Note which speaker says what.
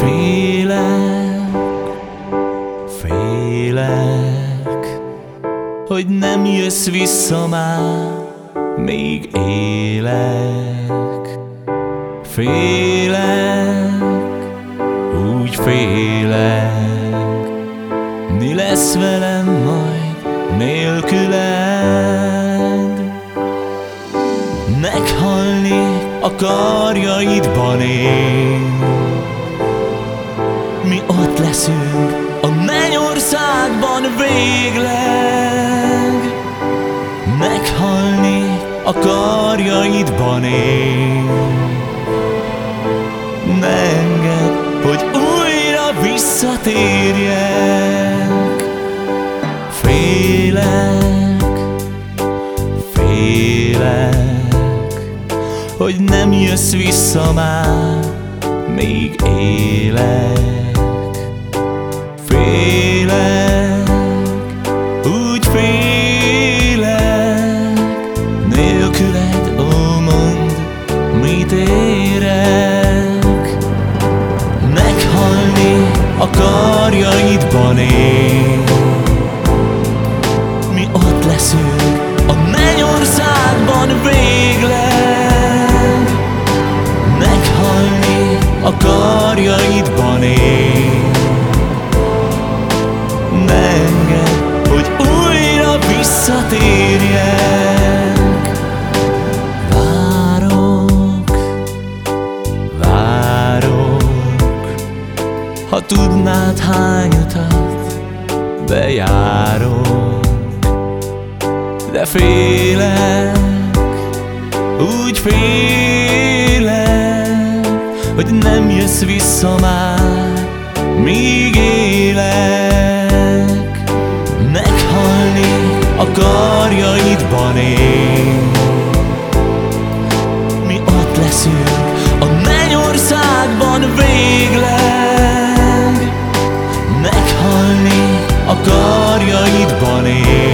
Speaker 1: Félek, félek, hogy nem jössz vissza már, még élek. Félek, úgy félek, mi lesz velem majd nélküled? Meghalni a karjaidban én, mi ott leszünk a mennyországban végleg. Meghalni a karjaidban én. Ne engedd, hogy újra visszatérjek. Félek, félek Hogy nem jössz vissza már, még élek Félek, úgy félek Nélküled, ó mond, mit érek? Meghalni a karjaidban én. Mi ott leszünk a mennyországban végleg. Meghalni a karjaidban én tudnád hány utat bejárok De félek, úgy félek Hogy nem jössz vissza már, míg élek. A karjai karjaidban él.